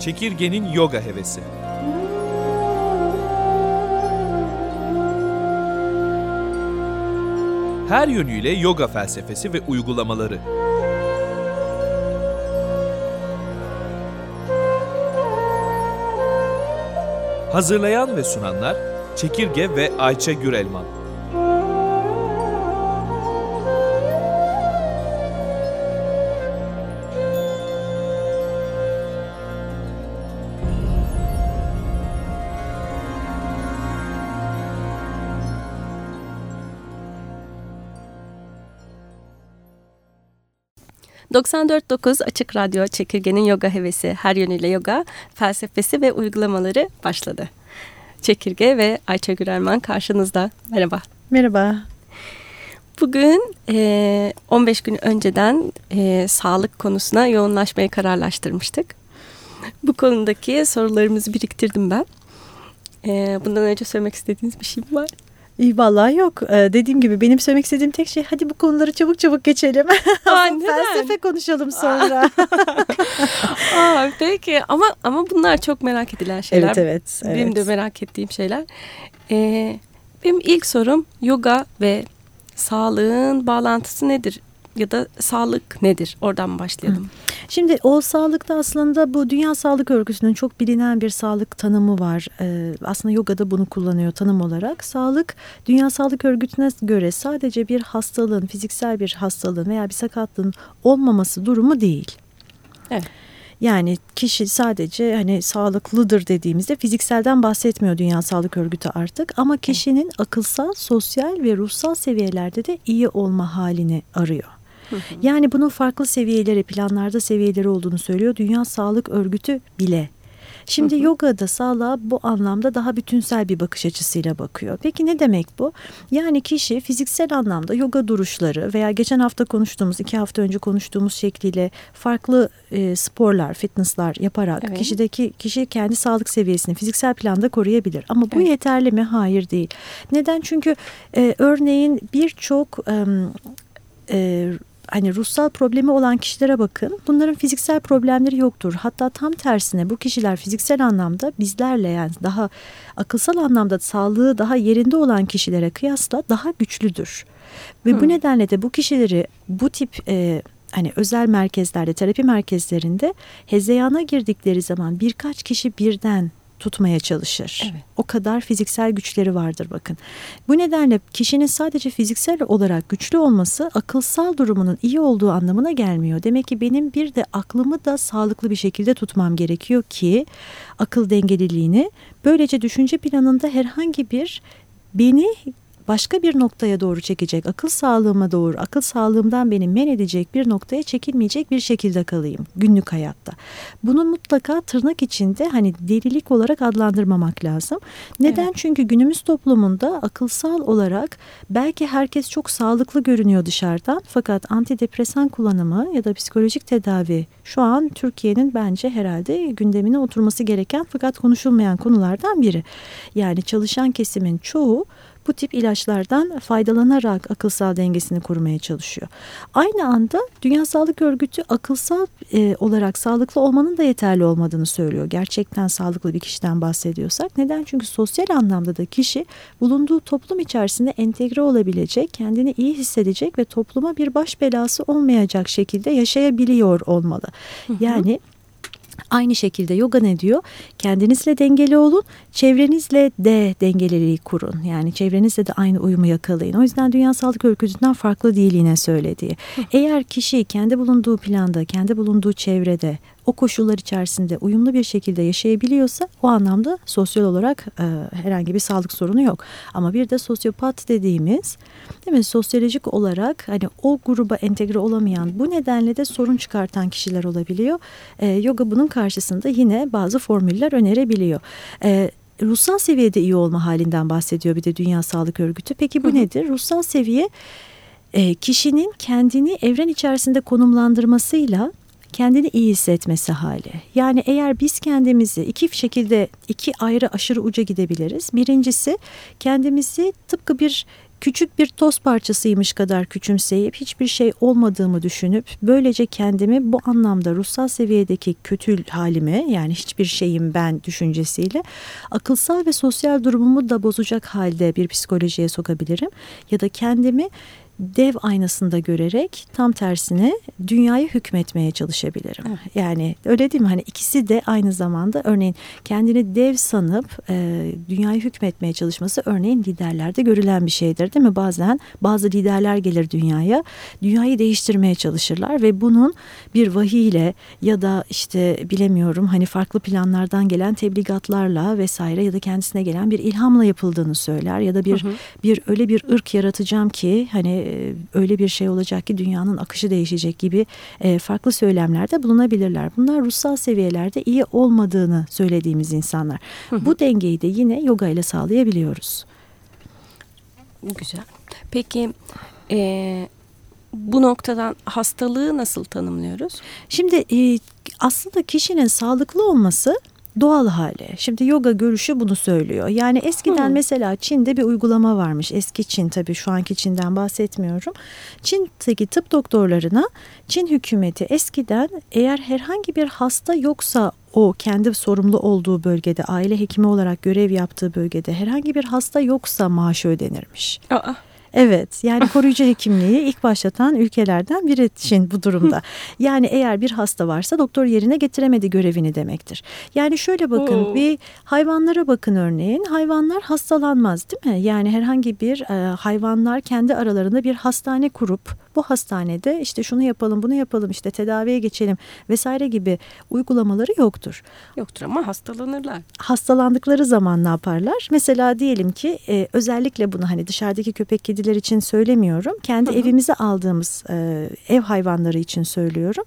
Çekirgenin yoga hevesi. Her yönüyle yoga felsefesi ve uygulamaları. Hazırlayan ve sunanlar Çekirge ve Ayça Gürelman. 94.9 Açık Radyo Çekirge'nin yoga hevesi, her yönüyle yoga, felsefesi ve uygulamaları başladı. Çekirge ve Ayça Gürelman karşınızda. Merhaba. Merhaba. Bugün e, 15 gün önceden e, sağlık konusuna yoğunlaşmayı kararlaştırmıştık. Bu konudaki sorularımızı biriktirdim ben. E, bundan önce söylemek istediğiniz bir şey mi var? İyi vallahi yok. Ee, dediğim gibi benim söylemek istediğim tek şey hadi bu konuları çabuk çabuk geçelim. Aa, Felsefe konuşalım sonra. Aa, peki ama ama bunlar çok merak edilen şeyler. Evet evet. Benim evet. de merak ettiğim şeyler. Ee, benim ilk sorum yoga ve sağlığın bağlantısı nedir? Ya da sağlık nedir? Oradan başlayalım. Şimdi o sağlıkta aslında bu Dünya Sağlık Örgütü'nün çok bilinen bir sağlık tanımı var. Ee, aslında yoga da bunu kullanıyor tanım olarak. Sağlık Dünya Sağlık Örgütü'ne göre sadece bir hastalığın, fiziksel bir hastalığın veya bir sakatlığın olmaması durumu değil. Evet. Yani kişi sadece hani sağlıklıdır dediğimizde fizikselden bahsetmiyor Dünya Sağlık Örgütü artık ama kişinin akılsal, sosyal ve ruhsal seviyelerde de iyi olma halini arıyor. Yani bunun farklı seviyeleri, planlarda seviyeleri olduğunu söylüyor Dünya Sağlık Örgütü bile. Şimdi yoga da sağlığa bu anlamda daha bütünsel bir bakış açısıyla bakıyor. Peki ne demek bu? Yani kişi fiziksel anlamda yoga duruşları veya geçen hafta konuştuğumuz, iki hafta önce konuştuğumuz şekliyle farklı e, sporlar, fitnesslar yaparak evet. kişideki kişi kendi sağlık seviyesini fiziksel planda koruyabilir. Ama bu evet. yeterli mi? Hayır değil. Neden? Çünkü e, örneğin birçok e, e, hani ruhsal problemi olan kişilere bakın. Bunların fiziksel problemleri yoktur. Hatta tam tersine bu kişiler fiziksel anlamda bizlerle yani daha akılsal anlamda sağlığı daha yerinde olan kişilere kıyasla daha güçlüdür. Ve hmm. bu nedenle de bu kişileri bu tip e, hani özel merkezlerde, terapi merkezlerinde hezeyana girdikleri zaman birkaç kişi birden tutmaya çalışır. Evet. O kadar fiziksel güçleri vardır bakın. Bu nedenle kişinin sadece fiziksel olarak güçlü olması akılsal durumunun iyi olduğu anlamına gelmiyor. Demek ki benim bir de aklımı da sağlıklı bir şekilde tutmam gerekiyor ki akıl dengeliliğini böylece düşünce planında herhangi bir beni başka bir noktaya doğru çekecek, akıl sağlığıma doğru, akıl sağlığımdan beni men edecek bir noktaya çekilmeyecek bir şekilde kalayım günlük hayatta. Bunu mutlaka tırnak içinde hani delilik olarak adlandırmamak lazım. Neden? Evet. Çünkü günümüz toplumunda akılsal olarak belki herkes çok sağlıklı görünüyor dışarıdan fakat antidepresan kullanımı ya da psikolojik tedavi şu an Türkiye'nin bence herhalde gündemine oturması gereken fakat konuşulmayan konulardan biri. Yani çalışan kesimin çoğu bu tip ilaçlardan faydalanarak akılsal dengesini korumaya çalışıyor. Aynı anda Dünya Sağlık Örgütü akılsal e, olarak sağlıklı olmanın da yeterli olmadığını söylüyor. Gerçekten sağlıklı bir kişiden bahsediyorsak. Neden? Çünkü sosyal anlamda da kişi bulunduğu toplum içerisinde entegre olabilecek, kendini iyi hissedecek ve topluma bir baş belası olmayacak şekilde yaşayabiliyor olmalı. Yani Aynı şekilde yoga ne diyor? Kendinizle dengeli olun, çevrenizle de dengeliliği kurun. Yani çevrenizle de aynı uyumu yakalayın. O yüzden Dünya Sağlık Örgütü'nden farklı değil yine söylediği. Eğer kişi kendi bulunduğu planda, kendi bulunduğu çevrede o koşullar içerisinde uyumlu bir şekilde yaşayabiliyorsa o anlamda sosyal olarak e, herhangi bir sağlık sorunu yok. Ama bir de sosyopat dediğimiz değil mi sosyolojik olarak hani o gruba entegre olamayan bu nedenle de sorun çıkartan kişiler olabiliyor. E, yoga bunun karşısında yine bazı formüller önerebiliyor. E, ruhsal seviyede iyi olma halinden bahsediyor bir de Dünya Sağlık Örgütü. Peki bu hı hı. nedir? Ruhsal seviye e, kişinin kendini evren içerisinde konumlandırmasıyla kendini iyi hissetmesi hali. Yani eğer biz kendimizi iki şekilde iki ayrı aşırı uca gidebiliriz. Birincisi kendimizi tıpkı bir küçük bir toz parçasıymış kadar küçümseyip hiçbir şey olmadığımı düşünüp böylece kendimi bu anlamda ruhsal seviyedeki kötü halime yani hiçbir şeyim ben düşüncesiyle akılsal ve sosyal durumumu da bozacak halde bir psikolojiye sokabilirim ya da kendimi dev aynasında görerek tam tersine dünyayı hükmetmeye çalışabilirim. Evet. Yani öyle değil mi? Hani ikisi de aynı zamanda örneğin kendini dev sanıp e, dünyayı hükmetmeye çalışması örneğin liderlerde görülen bir şeydir değil mi? Bazen bazı liderler gelir dünyaya, dünyayı değiştirmeye çalışırlar ve bunun bir vahiyle ya da işte bilemiyorum hani farklı planlardan gelen tebligatlarla vesaire ya da kendisine gelen bir ilhamla yapıldığını söyler ya da bir Hı hı. bir öyle bir ırk yaratacağım ki hani öyle bir şey olacak ki dünyanın akışı değişecek gibi e, farklı söylemlerde bulunabilirler. Bunlar ruhsal seviyelerde iyi olmadığını söylediğimiz insanlar. Bu dengeyi de yine yoga ile sağlayabiliyoruz. Güzel. Peki e, bu noktadan hastalığı nasıl tanımlıyoruz? Şimdi e, aslında kişinin sağlıklı olması doğal hali. Şimdi yoga görüşü bunu söylüyor. Yani eskiden Hmm. mesela Çin'de bir uygulama varmış. Eski Çin tabii şu anki Çin'den bahsetmiyorum. Çin'deki tıp doktorlarına Çin hükümeti eskiden eğer herhangi bir hasta yoksa o kendi sorumlu olduğu bölgede aile hekimi olarak görev yaptığı bölgede herhangi bir hasta yoksa maaşı ödenirmiş. Aa, Evet yani koruyucu hekimliği ilk başlatan ülkelerden biri Çin bu durumda. Yani eğer bir hasta varsa doktor yerine getiremedi görevini demektir. Yani şöyle bakın Oo. bir hayvanlara bakın örneğin hayvanlar hastalanmaz değil mi? Yani herhangi bir e, hayvanlar kendi aralarında bir hastane kurup bu hastanede işte şunu yapalım bunu yapalım işte tedaviye geçelim vesaire gibi uygulamaları yoktur yoktur ama hastalanırlar. hastalandıkları zaman ne yaparlar? Mesela diyelim ki e, özellikle bunu hani dışarıdaki köpek kediler için söylemiyorum. Kendi Hı hı. evimize aldığımız e, ev hayvanları için söylüyorum.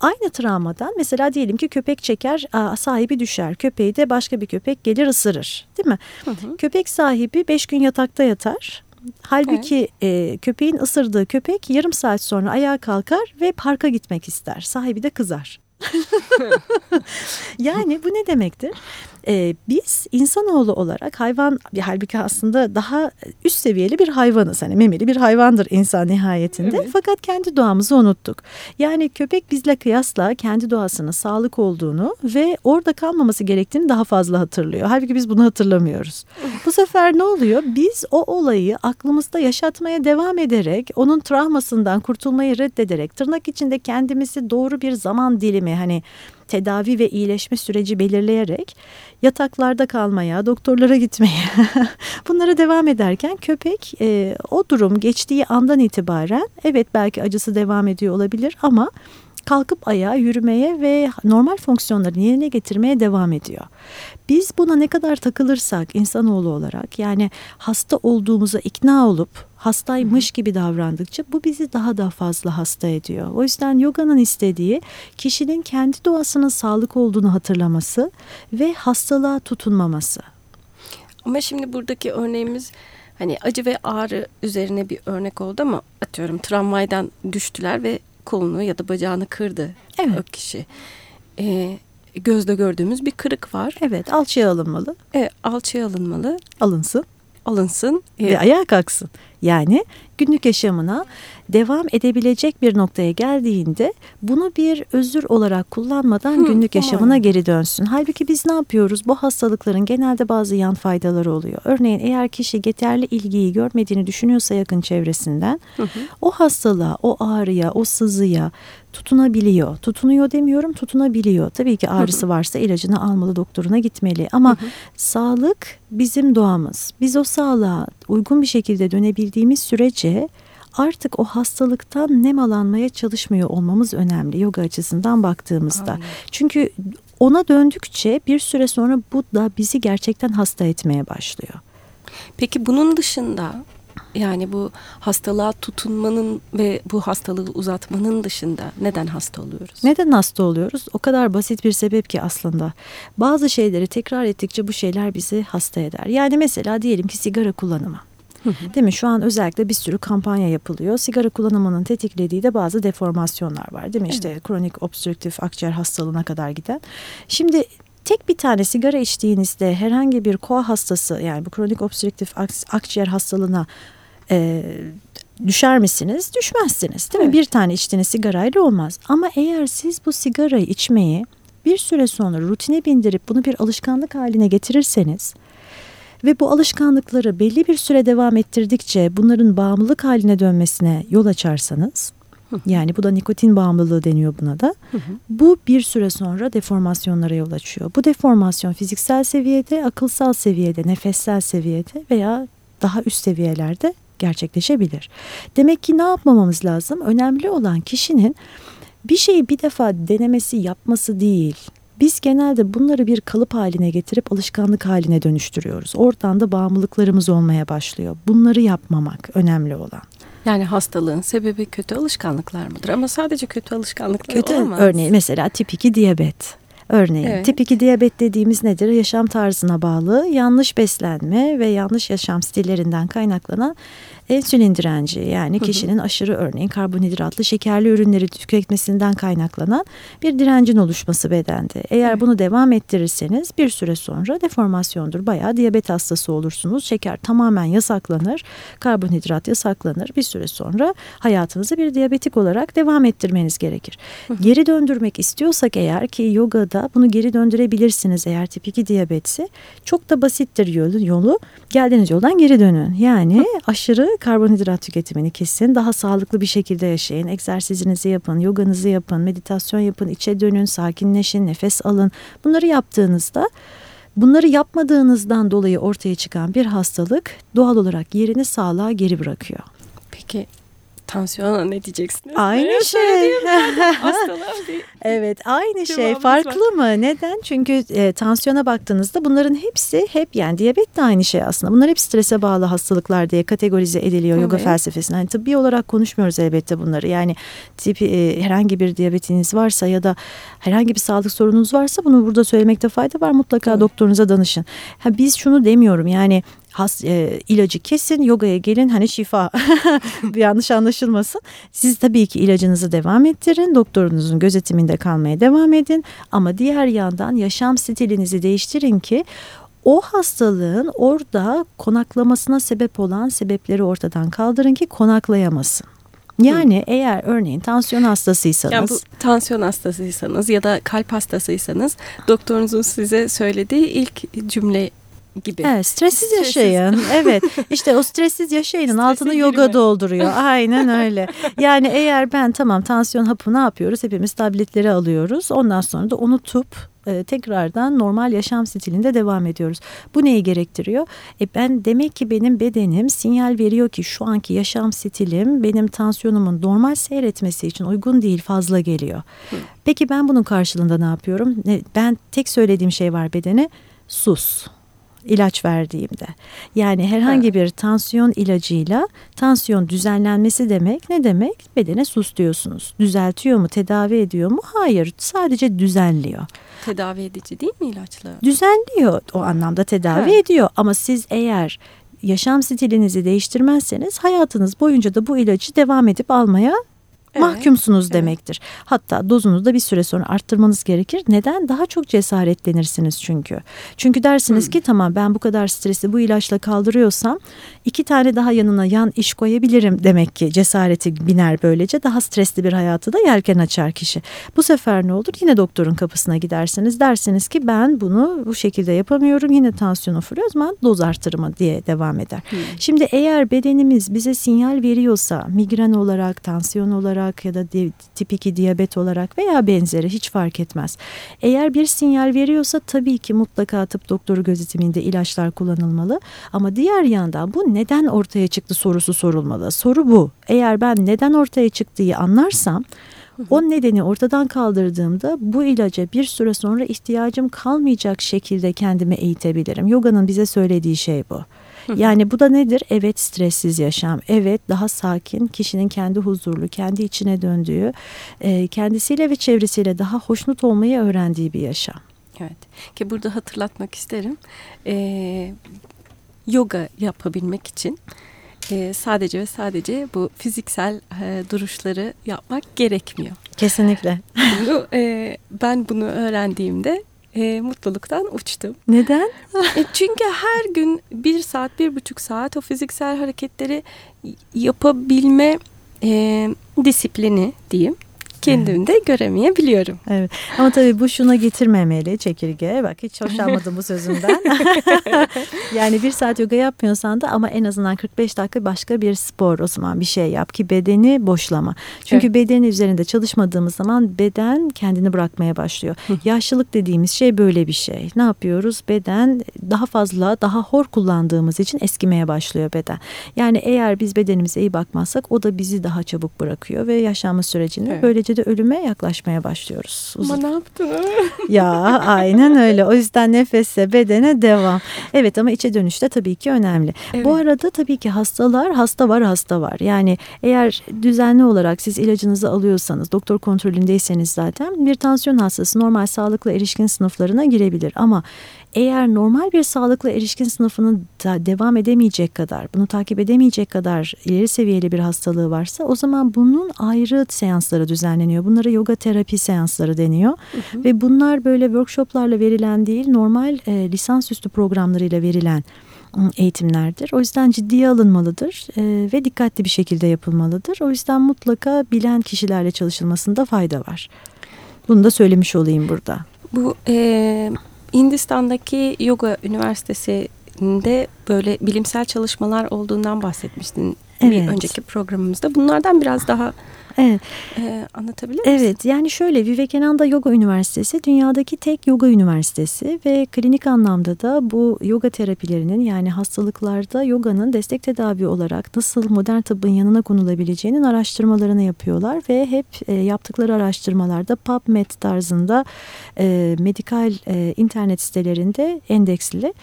Aynı travmadan mesela diyelim ki köpek çeker sahibi düşer. Köpeği de başka bir köpek gelir ısırır değil mi? Hı hı. Köpek sahibi beş gün yatakta yatar. Halbuki e, köpeğin ısırdığı köpek yarım saat sonra ayağa kalkar ve parka gitmek ister. Sahibi de kızar. yani bu ne demektir? Ee, biz insanoğlu olarak hayvan halbuki aslında daha üst seviyeli bir hayvanız. Hani memeli bir hayvandır insan nihayetinde. Evet. Fakat kendi doğamızı unuttuk. Yani köpek bizle kıyasla kendi doğasının sağlık olduğunu ve orada kalmaması gerektiğini daha fazla hatırlıyor. Halbuki biz bunu hatırlamıyoruz. Bu sefer ne oluyor? Biz o olayı aklımızda yaşatmaya devam ederek onun travmasından kurtulmayı reddederek tırnak içinde kendimizi doğru bir zaman dilimi hani tedavi ve iyileşme süreci belirleyerek yataklarda kalmaya, doktorlara gitmeye bunlara devam ederken köpek e, o durum geçtiği andan itibaren evet belki acısı devam ediyor olabilir ama kalkıp ayağa yürümeye ve normal fonksiyonlarını yerine getirmeye devam ediyor. Biz buna ne kadar takılırsak insanoğlu olarak yani hasta olduğumuza ikna olup hastaymış gibi davrandıkça bu bizi daha da fazla hasta ediyor. O yüzden yoganın istediği kişinin kendi doğasının sağlık olduğunu hatırlaması ve hastalığa tutunmaması. Ama şimdi buradaki örneğimiz hani acı ve ağrı üzerine bir örnek oldu ama atıyorum tramvaydan düştüler ve kolunu ya da bacağını kırdı Evet. o kişi. Ee, gözle gördüğümüz bir kırık var. Evet alçıya alınmalı, E, alçıya alınmalı, alınsın alınsın. E, ve ayağa kalksın. Yani günlük yaşamına devam edebilecek bir noktaya geldiğinde bunu bir özür olarak kullanmadan Hı, günlük yaşamına geri dönsün. Halbuki biz ne yapıyoruz? Bu hastalıkların genelde bazı yan faydaları oluyor. Örneğin eğer kişi yeterli ilgiyi görmediğini düşünüyorsa yakın çevresinden Hı hı. o hastalığa, o ağrıya, o sızıya tutunabiliyor. Tutunuyor demiyorum, tutunabiliyor. Tabii ki ağrısı varsa ilacını almalı, doktoruna gitmeli. Ama sağlık bizim doğamız. Biz o sağlığa uygun bir şekilde dönebildiğimiz sürece artık o hastalıktan nemalanmaya çalışmıyor olmamız önemli yoga açısından baktığımızda. Anladım. Çünkü ona döndükçe bir süre sonra bu da bizi gerçekten hasta etmeye başlıyor. Peki bunun dışında yani bu hastalığa tutunmanın ve bu hastalığı uzatmanın dışında neden hasta oluyoruz? Neden hasta oluyoruz? O kadar basit bir sebep ki aslında. Bazı şeyleri tekrar ettikçe bu şeyler bizi hasta eder. Yani mesela diyelim ki sigara kullanımı. Değil mi? Şu an özellikle bir sürü kampanya yapılıyor. Sigara kullanımının tetiklediği de bazı deformasyonlar var. Değil mi? İşte kronik obstrüktif akciğer hastalığına kadar giden. Şimdi tek bir tane sigara içtiğinizde herhangi bir koa hastası yani bu kronik obstrüktif ak- akciğer hastalığına e, düşer misiniz? Düşmezsiniz değil mi? Evet. Bir tane içtiğiniz sigarayla olmaz. Ama eğer siz bu sigarayı içmeyi bir süre sonra rutine bindirip bunu bir alışkanlık haline getirirseniz ve bu alışkanlıkları belli bir süre devam ettirdikçe bunların bağımlılık haline dönmesine yol açarsanız yani bu da nikotin bağımlılığı deniyor buna da. Bu bir süre sonra deformasyonlara yol açıyor. Bu deformasyon fiziksel seviyede, akılsal seviyede, nefessel seviyede veya daha üst seviyelerde gerçekleşebilir. Demek ki ne yapmamamız lazım? Önemli olan kişinin bir şeyi bir defa denemesi, yapması değil. Biz genelde bunları bir kalıp haline getirip alışkanlık haline dönüştürüyoruz. Oradan da bağımlılıklarımız olmaya başlıyor. Bunları yapmamak önemli olan. Yani hastalığın sebebi kötü alışkanlıklar mıdır? Ama sadece kötü alışkanlıklar Kötü olamaz. örneğin mesela tip 2 diyabet. Örneğin Evet. tip 2 diyabet dediğimiz nedir? Yaşam tarzına bağlı yanlış beslenme ve yanlış yaşam stillerinden kaynaklanan insülin direnci yani kişinin aşırı örneğin karbonhidratlı şekerli ürünleri tüketmesinden kaynaklanan bir direncin oluşması bedende. Eğer Evet. bunu devam ettirirseniz bir süre sonra deformasyondur. Bayağı diyabet hastası olursunuz. Şeker tamamen yasaklanır. Karbonhidrat yasaklanır. Bir süre sonra hayatınızı bir diyabetik olarak devam ettirmeniz gerekir. Geri döndürmek istiyorsak eğer ki yogada bunu geri döndürebilirsiniz eğer tip 2 diyabetse. Çok da basittir yolu. yolu. Geldiğiniz yoldan geri dönün. Yani aşırı karbonhidrat tüketimini kesin. Daha sağlıklı bir şekilde yaşayın. Egzersizinizi yapın, yoganızı yapın, meditasyon yapın, içe dönün, sakinleşin, nefes alın. Bunları yaptığınızda Bunları yapmadığınızdan dolayı ortaya çıkan bir hastalık doğal olarak yerini sağlığa geri bırakıyor. Peki tansiyona ne diyeceksiniz? Aynı Evet, şey. söyleyeyim ben. Evet aynı şey farklı mı? Neden? Çünkü e, tansiyona baktığınızda bunların hepsi hep yani diyabet de aynı şey aslında. Bunlar hep strese bağlı hastalıklar diye kategorize ediliyor yoga Evet. felsefesinde. Hani tıbbi olarak konuşmuyoruz elbette bunları. Yani tipi e, herhangi bir diyabetiniz varsa ya da herhangi bir sağlık sorununuz varsa bunu burada söylemekte fayda var. Mutlaka Tabii. doktorunuza danışın. Ha, biz şunu demiyorum yani has, e, ilacı kesin yogaya gelin hani şifa bir yanlış anlaşılmasın. Siz tabii ki ilacınızı devam ettirin. Doktorunuzun gözetiminde kalmaya devam edin. Ama diğer yandan yaşam stilinizi değiştirin ki o hastalığın orada konaklamasına sebep olan sebepleri ortadan kaldırın ki konaklayamasın. Yani eğer örneğin tansiyon hastasıysanız Yani bu tansiyon hastasıysanız ya da kalp hastasıysanız doktorunuzun size söylediği ilk cümle gibi. Evet, stressiz Stressiz. yaşayın. evet. işte o stressiz yaşayının altını girme. yoga dolduruyor. Aynen öyle. Yani eğer ben tamam tansiyon hapı ne yapıyoruz? Hepimiz tabletleri alıyoruz. Ondan sonra da unutup e, tekrardan normal yaşam stilinde devam ediyoruz. Bu neyi gerektiriyor? E ben demek ki benim bedenim sinyal veriyor ki şu anki yaşam stilim benim tansiyonumun normal seyretmesi için uygun değil, fazla geliyor. Peki ben bunun karşılığında ne yapıyorum? Ne, ben tek söylediğim şey var bedene. Sus ilaç verdiğimde. Yani herhangi bir tansiyon ilacıyla tansiyon düzenlenmesi demek ne demek? Bedene sus diyorsunuz. Düzeltiyor mu, tedavi ediyor mu? Hayır, sadece düzenliyor. Tedavi edici değil mi ilaçla? Düzenliyor o anlamda tedavi Ha. ediyor ama siz eğer yaşam stilinizi değiştirmezseniz hayatınız boyunca da bu ilacı devam edip almaya Evet, mahkumsunuz evet. demektir. Hatta dozunuzu da bir süre sonra arttırmanız gerekir. Neden? Daha çok cesaretlenirsiniz çünkü. Çünkü dersiniz Hmm. ki tamam ben bu kadar stresi bu ilaçla kaldırıyorsam iki tane daha yanına yan iş koyabilirim demek ki cesareti biner böylece. Daha stresli bir hayatı da yelken açar kişi. Bu sefer ne olur? Yine doktorun kapısına gidersiniz. Dersiniz ki ben bunu bu şekilde yapamıyorum. Yine tansiyon fırlıyor o zaman doz artırımı diye devam eder. Hmm. Şimdi eğer bedenimiz bize sinyal veriyorsa migren olarak, tansiyon olarak ya da tip 2 diyabet olarak veya benzeri hiç fark etmez. Eğer bir sinyal veriyorsa tabii ki mutlaka tıp doktoru gözetiminde ilaçlar kullanılmalı. Ama diğer yandan bu neden ortaya çıktı sorusu sorulmalı. Soru bu. Eğer ben neden ortaya çıktığı anlarsam o nedeni ortadan kaldırdığımda bu ilaca bir süre sonra ihtiyacım kalmayacak şekilde kendimi eğitebilirim. Yoga'nın bize söylediği şey bu. Yani bu da nedir? Evet stressiz yaşam. Evet daha sakin, kişinin kendi huzurlu, kendi içine döndüğü, e, kendisiyle ve çevresiyle daha hoşnut olmayı öğrendiği bir yaşam. Evet. Ki burada hatırlatmak isterim. Ee, yoga yapabilmek için e, sadece ve sadece bu fiziksel e, duruşları yapmak gerekmiyor. Kesinlikle. Bunu, e, ben bunu öğrendiğimde e, mutluluktan uçtum. Neden? E, çünkü her gün bir saat, bir buçuk saat o fiziksel hareketleri yapabilme e, disiplini diyeyim kendimde göremeyebiliyorum. Evet. Ama tabii bu şuna getirmemeli çekirge. Bak hiç hoşlanmadım bu sözünden. yani bir saat yoga yapmıyorsan da ama en azından 45 dakika başka bir spor o zaman bir şey yap ki bedeni boşlama. Çünkü evet. bedeni üzerinde çalışmadığımız zaman beden kendini bırakmaya başlıyor. Yaşlılık dediğimiz şey böyle bir şey. Ne yapıyoruz? Beden daha fazla daha hor kullandığımız için eskimeye başlıyor beden. Yani eğer biz bedenimize iyi bakmazsak o da bizi daha çabuk bırakıyor ve yaşlanma sürecini evet. böylece de ölüme yaklaşmaya başlıyoruz. Uzun. Ama ne yaptın? ya aynen öyle. O yüzden nefese bedene devam. Evet ama içe dönüşte tabii ki önemli. Evet. Bu arada tabii ki hastalar hasta var hasta var. Yani eğer düzenli olarak siz ilacınızı alıyorsanız doktor kontrolündeyseniz zaten bir tansiyon hastası normal sağlıklı erişkin sınıflarına girebilir. Ama eğer normal bir sağlıklı erişkin sınıfının da devam edemeyecek kadar, bunu takip edemeyecek kadar ileri seviyeli bir hastalığı varsa o zaman bunun ayrı seansları düzenleniyor. Bunlara yoga terapi seansları deniyor. Hı hı. Ve bunlar böyle workshoplarla verilen değil, normal e, lisansüstü programlarıyla verilen eğitimlerdir. O yüzden ciddiye alınmalıdır e, ve dikkatli bir şekilde yapılmalıdır. O yüzden mutlaka bilen kişilerle çalışılmasında fayda var. Bunu da söylemiş olayım burada. Bu e, Hindistan'daki Yoga Üniversitesi'nde böyle bilimsel çalışmalar olduğundan bahsetmiştin evet. bir önceki programımızda. Bunlardan biraz daha Evet. Ee, anlatabilir misin? Evet yani şöyle Vivekananda Yoga Üniversitesi dünyadaki tek yoga üniversitesi ve klinik anlamda da bu yoga terapilerinin yani hastalıklarda yoganın destek tedavi olarak nasıl modern tıbbın yanına konulabileceğinin araştırmalarını yapıyorlar ve hep e, yaptıkları araştırmalarda PubMed tarzında e, medikal e, internet sitelerinde endeksli.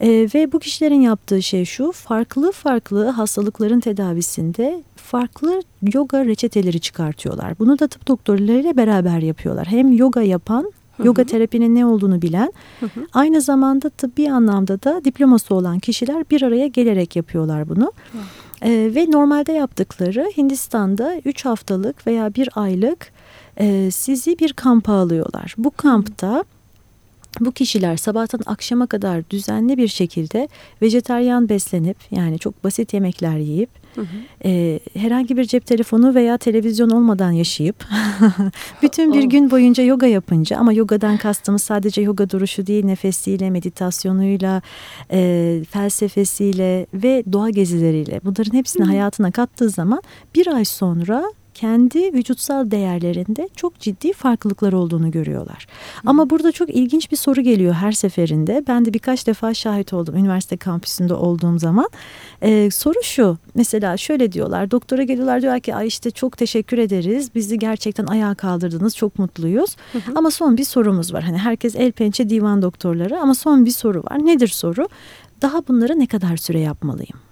E, ve bu kişilerin yaptığı şey şu farklı farklı hastalıkların tedavisinde farklı yoga reçeteleri çıkartıyorlar. Bunu da tıp doktorlarıyla beraber yapıyorlar. Hem yoga yapan yoga terapinin ne olduğunu bilen, aynı zamanda tıbbi anlamda da diploması olan kişiler bir araya gelerek yapıyorlar bunu. Ee, ve normalde yaptıkları Hindistan'da 3 haftalık veya bir aylık e, sizi bir kampa alıyorlar. Bu kampta bu kişiler sabahtan akşama kadar düzenli bir şekilde vejeteryan beslenip yani çok basit yemekler yiyip hı hı. E, herhangi bir cep telefonu veya televizyon olmadan yaşayıp bütün bir gün boyunca yoga yapınca ama yogadan kastımız sadece yoga duruşu değil nefesiyle, meditasyonuyla, e, felsefesiyle ve doğa gezileriyle bunların hepsini hı. hayatına kattığı zaman bir ay sonra kendi vücutsal değerlerinde çok ciddi farklılıklar olduğunu görüyorlar. Hı. Ama burada çok ilginç bir soru geliyor her seferinde. Ben de birkaç defa şahit oldum üniversite kampüsünde olduğum zaman. Ee, soru şu mesela şöyle diyorlar doktora geliyorlar diyorlar ki Ay işte çok teşekkür ederiz bizi gerçekten ayağa kaldırdınız çok mutluyuz. Hı hı. Ama son bir sorumuz var hani herkes el pençe divan doktorları ama son bir soru var. Nedir soru? Daha bunları ne kadar süre yapmalıyım?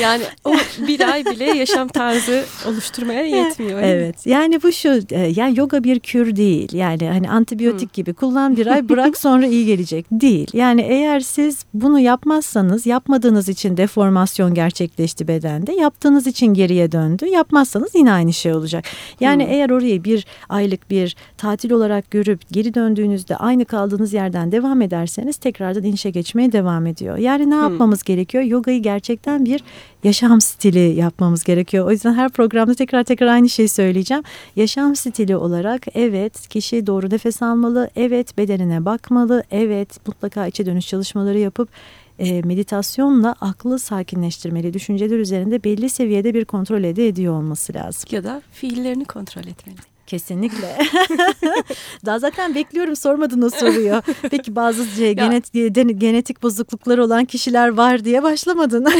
Yani o bir ay bile yaşam tarzı oluşturmaya yetmiyor. Evet. Yani bu şu e, yani yoga bir kür değil. Yani hani antibiyotik hmm. gibi kullan bir ay bırak sonra iyi gelecek değil. Yani eğer siz bunu yapmazsanız yapmadığınız için deformasyon gerçekleşti bedende. Yaptığınız için geriye döndü. Yapmazsanız yine aynı şey olacak. Yani hmm. eğer orayı bir aylık bir tatil olarak görüp geri döndüğünüzde aynı kaldığınız yerden devam ederseniz tekrardan inişe geçmeye devam ediyor. Yani ne yapmamız gerekiyor? Yogayı gerçekten bir yaşam stili yapmamız gerekiyor. O yüzden her programda tekrar tekrar aynı şeyi söyleyeceğim. Yaşam stili olarak evet kişi doğru nefes almalı, evet bedenine bakmalı, evet mutlaka içe dönüş çalışmaları yapıp e, meditasyonla aklı sakinleştirmeli, düşünceler üzerinde belli seviyede bir kontrol ede ediyor olması lazım. Ya da fiillerini kontrol etmeli. Kesinlikle. Daha zaten bekliyorum sormadın o soruyu. Peki bazı genet, genetik bozuklukları olan kişiler var diye başlamadın.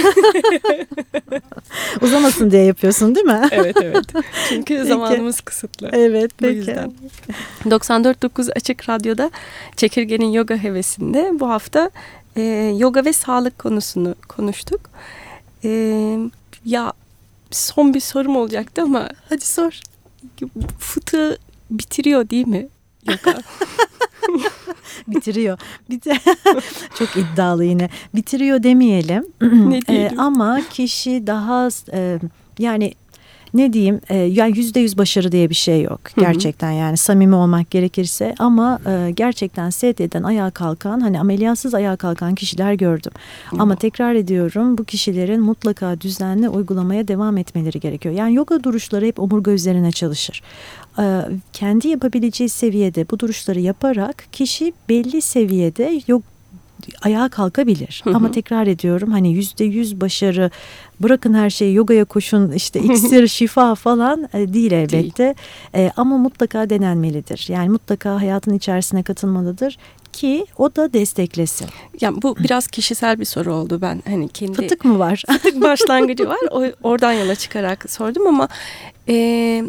Uzamasın diye yapıyorsun değil mi? evet evet. Çünkü peki. zamanımız kısıtlı. Evet peki. Bu yüzden. 94.9 Açık Radyo'da Çekirge'nin yoga hevesinde bu hafta e, yoga ve sağlık konusunu konuştuk. E, ya son bir sorum olacaktı ama hadi sor fıtığı bitiriyor değil mi? Bitiriyor. Bit Çok iddialı yine. Bitiriyor demeyelim. ne diyelim? Ee, ama kişi daha e, yani ne diyeyim e, yani yüzde yüz başarı diye bir şey yok gerçekten yani samimi olmak gerekirse ama e, gerçekten ST'den ayağa kalkan hani ameliyatsız ayağa kalkan kişiler gördüm. Ama tekrar ediyorum bu kişilerin mutlaka düzenli uygulamaya devam etmeleri gerekiyor. Yani yoga duruşları hep omurga üzerine çalışır. E, kendi yapabileceği seviyede bu duruşları yaparak kişi belli seviyede yok ayağa kalkabilir. Hı hı. Ama tekrar ediyorum hani yüzde yüz başarı bırakın her şeyi yogaya koşun işte iksir şifa falan e, değil elbette. E, ama mutlaka denenmelidir. Yani mutlaka hayatın içerisine katılmalıdır ki o da desteklesin. Yani bu biraz kişisel bir soru oldu. Ben hani kendi Fıtık mı var? fıtık başlangıcı var. O, oradan yola çıkarak sordum ama e,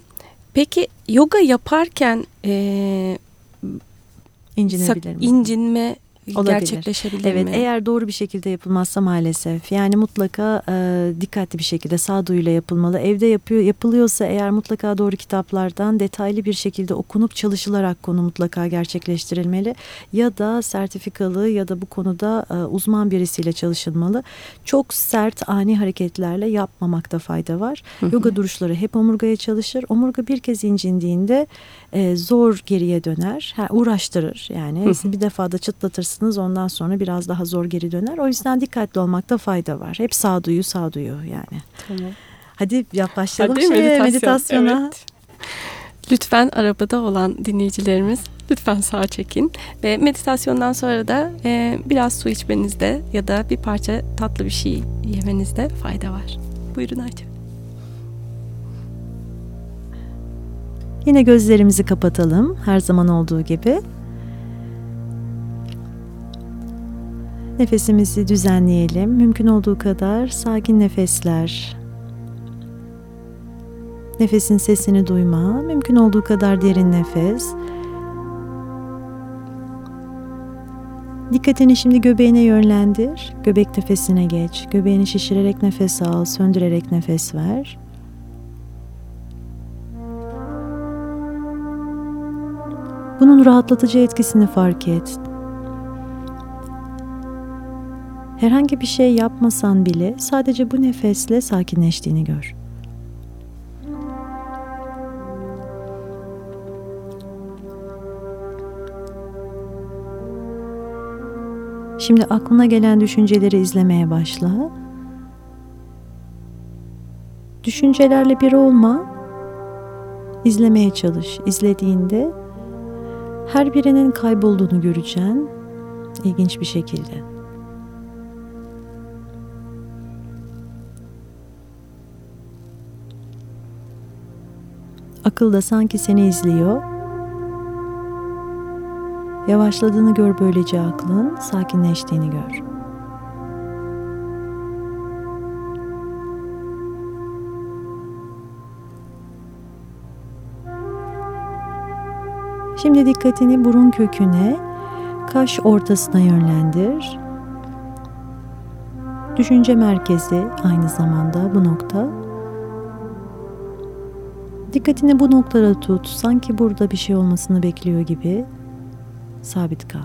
peki yoga yaparken e, İncinebilir mi? incinme Olabilir. gerçekleşebilir Evet mi? eğer doğru bir şekilde yapılmazsa maalesef yani mutlaka e, dikkatli bir şekilde sağduyuyla yapılmalı. Evde yapıyor yapılıyorsa eğer mutlaka doğru kitaplardan detaylı bir şekilde okunup çalışılarak konu mutlaka gerçekleştirilmeli. Ya da sertifikalı ya da bu konuda e, uzman birisiyle çalışılmalı. Çok sert ani hareketlerle yapmamakta fayda var. Yoga duruşları hep omurgaya çalışır. Omurga bir kez incindiğinde e, zor geriye döner. Ha, uğraştırır yani. Bir defada çıtlatırsınız ondan sonra biraz daha zor geri döner. O yüzden dikkatli olmakta fayda var. Hep sağduyu sağduyu yani. Tamam. Hadi yap başlayalım Hadi şeye, meditasyon, meditasyona. evet. Lütfen arabada olan dinleyicilerimiz lütfen sağa çekin ve meditasyondan sonra da e, biraz su içmenizde ya da bir parça tatlı bir şey yemenizde fayda var. Buyurun Ayça. Yine gözlerimizi kapatalım her zaman olduğu gibi. Nefesimizi düzenleyelim. Mümkün olduğu kadar sakin nefesler. Nefesin sesini duyma. Mümkün olduğu kadar derin nefes. Dikkatini şimdi göbeğine yönlendir. Göbek nefesine geç. Göbeğini şişirerek nefes al, söndürerek nefes ver. Bunun rahatlatıcı etkisini fark et. Herhangi bir şey yapmasan bile sadece bu nefesle sakinleştiğini gör. Şimdi aklına gelen düşünceleri izlemeye başla. Düşüncelerle bir olma. İzlemeye çalış. İzlediğinde her birinin kaybolduğunu göreceksin ilginç bir şekilde. Akıl da sanki seni izliyor. Yavaşladığını gör böylece aklın, sakinleştiğini gör. Şimdi dikkatini burun köküne, kaş ortasına yönlendir. Düşünce merkezi aynı zamanda bu nokta. Dikkatini bu noktada tut. Sanki burada bir şey olmasını bekliyor gibi. Sabit kal.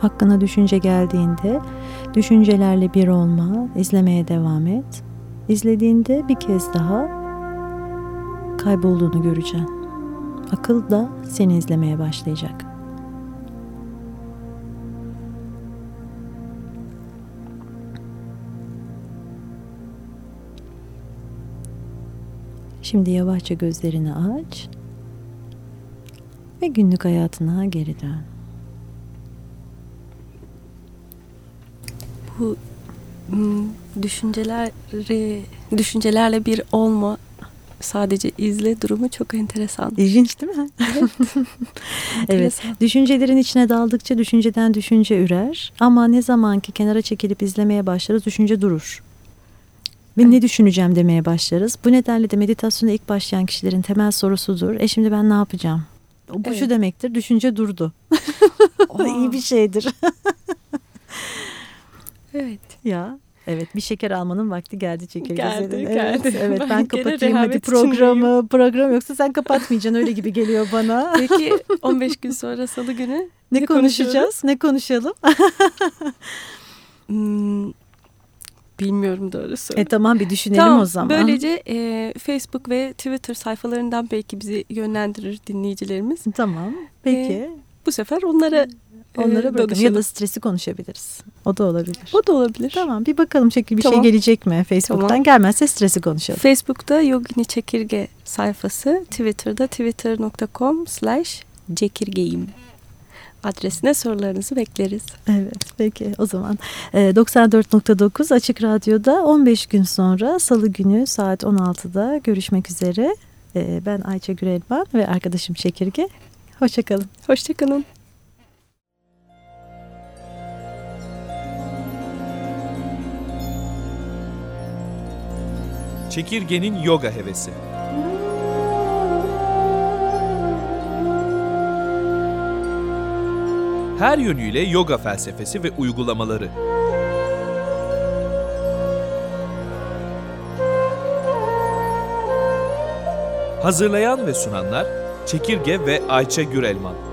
Hakkına düşünce geldiğinde düşüncelerle bir olma, izlemeye devam et. İzlediğinde bir kez daha kaybolduğunu göreceksin. Akıl da seni izlemeye başlayacak. Şimdi yavaşça gözlerini aç ve günlük hayatına geri dön. Bu hmm, düşünceleri düşüncelerle bir olma sadece izle durumu çok enteresan. İlginç değil mi? evet. Enteresan. Düşüncelerin içine daldıkça düşünceden düşünce ürer. Ama ne zaman ki kenara çekilip izlemeye başlarız düşünce durur. Ve ne düşüneceğim demeye başlarız. Bu nedenle de meditasyona ilk başlayan kişilerin temel sorusudur. E şimdi ben ne yapacağım? Bu Evet. şu demektir. Düşünce durdu. O iyi bir şeydir. Evet. ya. Evet bir şeker almanın vakti geldi çekirge Geldi, geldi. Evet, evet Ben ben, kapatayım hadi programı. Program yoksa sen kapatmayacaksın öyle gibi geliyor bana. Peki 15 gün sonra salı günü Ne, Ne konuşacağız? Ne konuşalım? Hmm, bilmiyorum doğrusu. e tamam bir düşünelim tamam, o zaman. Böylece e, Facebook ve Twitter sayfalarından belki bizi yönlendirir dinleyicilerimiz. Tamam. Peki. Bu sefer onlara e, Onlara bırakalım. Ya da stresi konuşabiliriz. O da olabilir. O da olabilir. Tamam bir bakalım şekil bir Tamam. şey gelecek mi Facebook'tan? Tamam. Gelmezse stresi konuşalım. Facebook'ta Yogini Çekirge sayfası, Twitter'da twitter.com slash çekirgeyim adresine sorularınızı bekleriz. Evet peki o zaman e, 94.9 Açık Radyo'da 15 gün sonra Salı günü saat 16'da görüşmek üzere. E, ben Ayça Gürelman ve arkadaşım Çekirge. Hoşçakalın. Hoşçakalın. Çekirgenin yoga hevesi. Her yönüyle yoga felsefesi ve uygulamaları. Hazırlayan ve sunanlar Çekirge ve Ayça Gürelman.